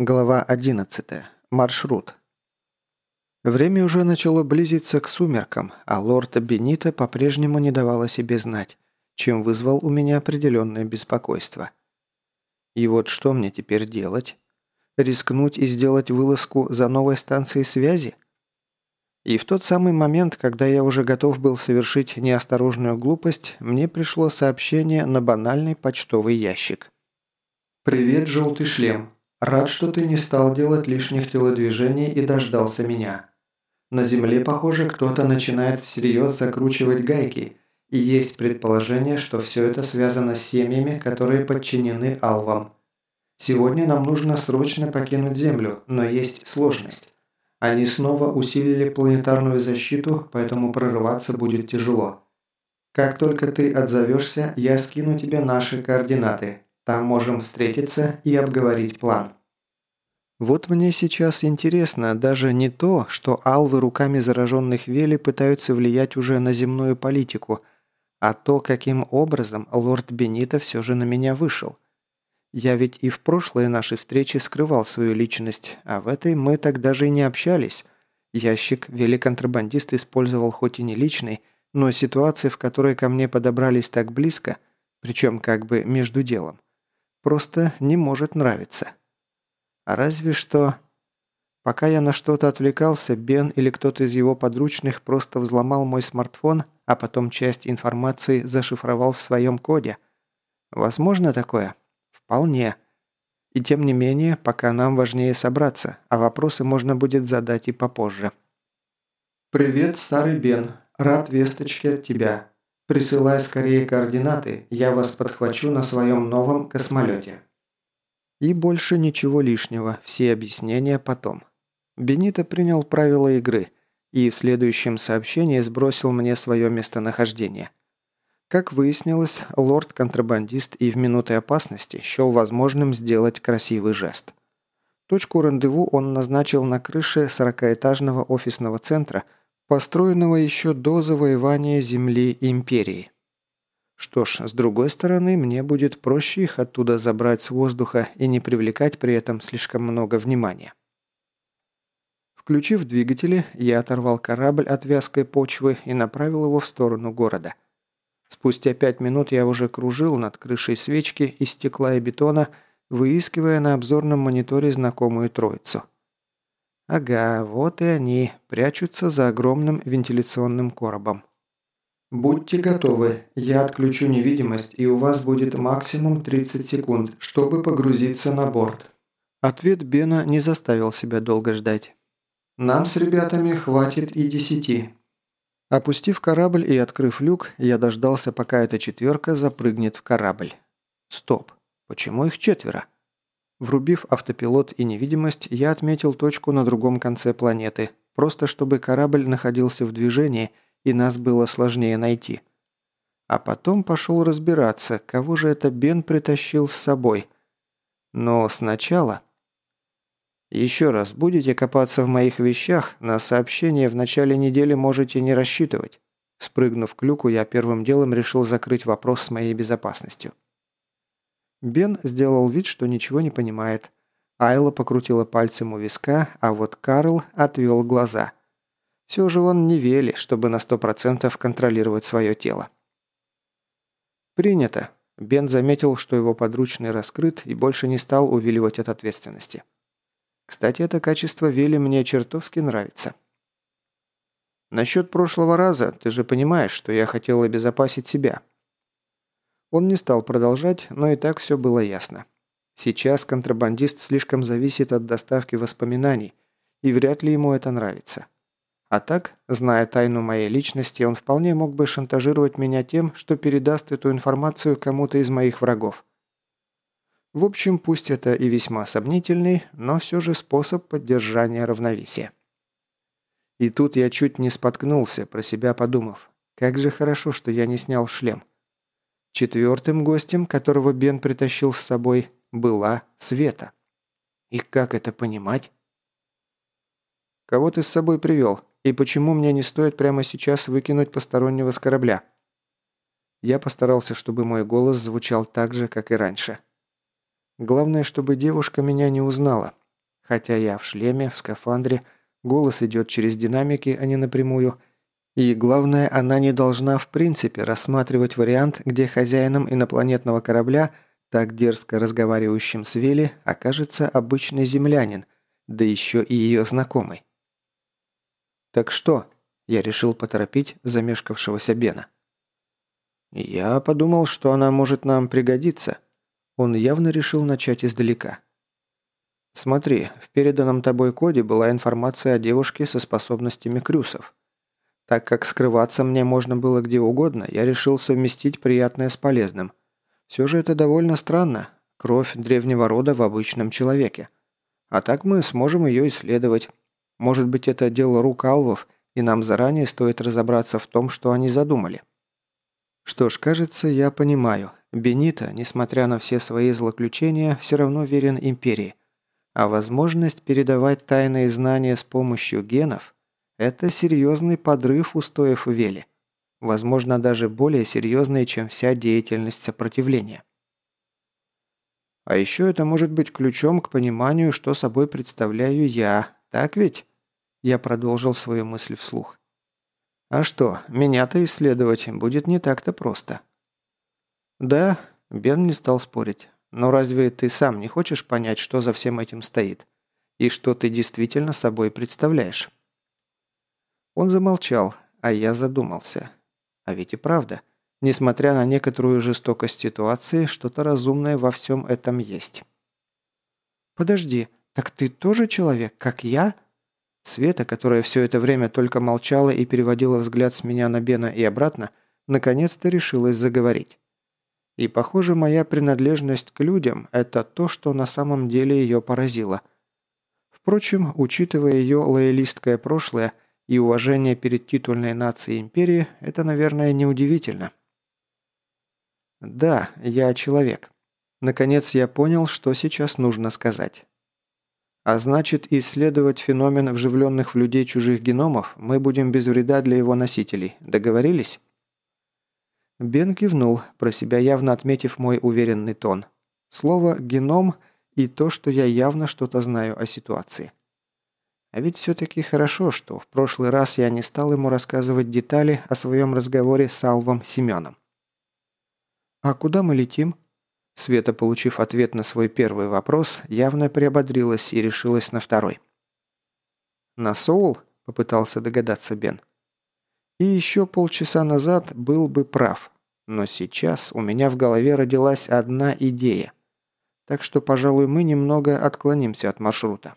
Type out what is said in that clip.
Глава 11. Маршрут. Время уже начало близиться к сумеркам, а лорд Бенита по-прежнему не давал о себе знать, чем вызвал у меня определенное беспокойство. И вот что мне теперь делать? Рискнуть и сделать вылазку за новой станцией связи? И в тот самый момент, когда я уже готов был совершить неосторожную глупость, мне пришло сообщение на банальный почтовый ящик. «Привет, желтый шлем. Рад, что ты не стал делать лишних телодвижений и дождался меня. На Земле, похоже, кто-то начинает всерьез закручивать гайки, и есть предположение, что все это связано с семьями, которые подчинены Алвам. Сегодня нам нужно срочно покинуть Землю, но есть сложность. Они снова усилили планетарную защиту, поэтому прорываться будет тяжело. Как только ты отзовешься, я скину тебе наши координаты. Там можем встретиться и обговорить план. Вот мне сейчас интересно даже не то, что алвы руками зараженных Вели пытаются влиять уже на земную политику, а то, каким образом лорд Бенита все же на меня вышел. Я ведь и в прошлые наши встречи скрывал свою личность, а в этой мы так даже и не общались. Ящик великонтрабандист использовал хоть и не личный, но ситуации, в которой ко мне подобрались так близко, причем как бы между делом, просто не может нравиться. А разве что... Пока я на что-то отвлекался, Бен или кто-то из его подручных просто взломал мой смартфон, а потом часть информации зашифровал в своем коде. Возможно такое? Вполне. И тем не менее, пока нам важнее собраться, а вопросы можно будет задать и попозже. «Привет, старый Бен. Рад весточке от тебя. Присылай скорее координаты, я вас подхвачу на своем новом космолете». И больше ничего лишнего, все объяснения потом. Бенито принял правила игры и в следующем сообщении сбросил мне свое местонахождение. Как выяснилось, лорд-контрабандист и в минуты опасности счел возможным сделать красивый жест. Точку рандеву он назначил на крыше 40-этажного офисного центра – построенного еще до завоевания земли империи. Что ж, с другой стороны, мне будет проще их оттуда забрать с воздуха и не привлекать при этом слишком много внимания. Включив двигатели, я оторвал корабль от вязкой почвы и направил его в сторону города. Спустя пять минут я уже кружил над крышей свечки из стекла и бетона, выискивая на обзорном мониторе знакомую троицу – Ага, вот и они, прячутся за огромным вентиляционным коробом. «Будьте готовы, я отключу невидимость, и у вас будет максимум 30 секунд, чтобы погрузиться на борт». Ответ Бена не заставил себя долго ждать. «Нам с ребятами хватит и десяти». Опустив корабль и открыв люк, я дождался, пока эта четверка запрыгнет в корабль. Стоп, почему их четверо? Врубив автопилот и невидимость, я отметил точку на другом конце планеты, просто чтобы корабль находился в движении и нас было сложнее найти. А потом пошел разбираться, кого же это Бен притащил с собой. Но сначала... Еще раз, будете копаться в моих вещах, на сообщение в начале недели можете не рассчитывать. Спрыгнув к люку, я первым делом решил закрыть вопрос с моей безопасностью. Бен сделал вид, что ничего не понимает. Айла покрутила пальцем у виска, а вот Карл отвел глаза. Все же он не вели, чтобы на сто процентов контролировать свое тело. «Принято». Бен заметил, что его подручный раскрыт и больше не стал увиливать от ответственности. Кстати, это качество Вели мне чертовски нравится. «Насчет прошлого раза, ты же понимаешь, что я хотел обезопасить себя», он не стал продолжать, но и так все было ясно. Сейчас контрабандист слишком зависит от доставки воспоминаний, и вряд ли ему это нравится. А так, зная тайну моей личности, он вполне мог бы шантажировать меня тем, что передаст эту информацию кому-то из моих врагов. В общем, пусть это и весьма сомнительный, но все же способ поддержания равновесия. И тут я чуть не споткнулся, про себя подумав. Как же хорошо, что я не снял шлем. Четвертым гостем, которого Бен притащил с собой, была Света. И как это понимать? «Кого ты с собой привел? И почему мне не стоит прямо сейчас выкинуть постороннего с корабля?» Я постарался, чтобы мой голос звучал так же, как и раньше. Главное, чтобы девушка меня не узнала. хотя я в шлеме, в скафандре, голос идет через динамики, а не напрямую. И главное, она не должна в принципе рассматривать вариант, где хозяином инопланетного корабля, так дерзко разговаривающим с Вели, окажется обычный землянин, да еще и ее знакомый. «Так что?» – я решил поторопить замешкавшегося Бена. «Я подумал, что она может нам пригодиться». Он явно решил начать издалека. «Смотри, в переданном тобой коде была информация о девушке со способностями крюсов. Так как скрываться мне можно было где угодно, я решил совместить приятное с полезным. Все же это довольно странно. Кровь древнего рода в обычном человеке. А так мы сможем ее исследовать. Может быть, это дело рук алвов, и нам заранее стоит разобраться в том, что они задумали». Что ж, кажется, я понимаю. Бенита, несмотря на все свои злоключения, все равно верен империи. А возможность передавать тайные знания с помощью генов – это серьезный подрыв устоев Вели. Возможно, даже более серьезный, чем вся деятельность сопротивления. А еще это может быть ключом к пониманию, что собой представляю я, так ведь? Я продолжил свою мысль вслух. А что, меня-то исследовать будет не так-то просто. Да, Бен не стал спорить. Но разве ты сам не хочешь понять, что за всем этим стоит? И что ты действительно собой представляешь? Он замолчал, а я задумался. А ведь и правда, несмотря на некоторую жестокость ситуации, что-то разумное во всем этом есть. «Подожди, так ты тоже человек, как я?» Света, которая все это время только молчала и переводила взгляд с меня на Бена и обратно, наконец-то решилась заговорить. И, похоже, моя принадлежность к людям – это то, что на самом деле ее поразило. Впрочем, учитывая ее лоялистское прошлое и уважение перед титульной нацией империи, это, наверное, неудивительно. Да, я человек. Наконец я понял, что сейчас нужно сказать. А значит, исследовать феномен вживленных в людей чужих геномов мы будем без вреда для его носителей. Договорились?» Бен кивнул, про себя явно отметив мой уверенный тон. Слово «геном» и то, что я явно что-то знаю о ситуации. А ведь все-таки хорошо, что в прошлый раз я не стал ему рассказывать детали о своем разговоре с Алвом Семеном. «А куда мы летим?» Света, получив ответ на свой первый вопрос, явно приободрилась и решилась на второй. «На Соул?» – попытался догадаться Бен. «И еще полчаса назад был бы прав, но сейчас у меня в голове родилась одна идея. Так что, пожалуй, мы немного отклонимся от маршрута».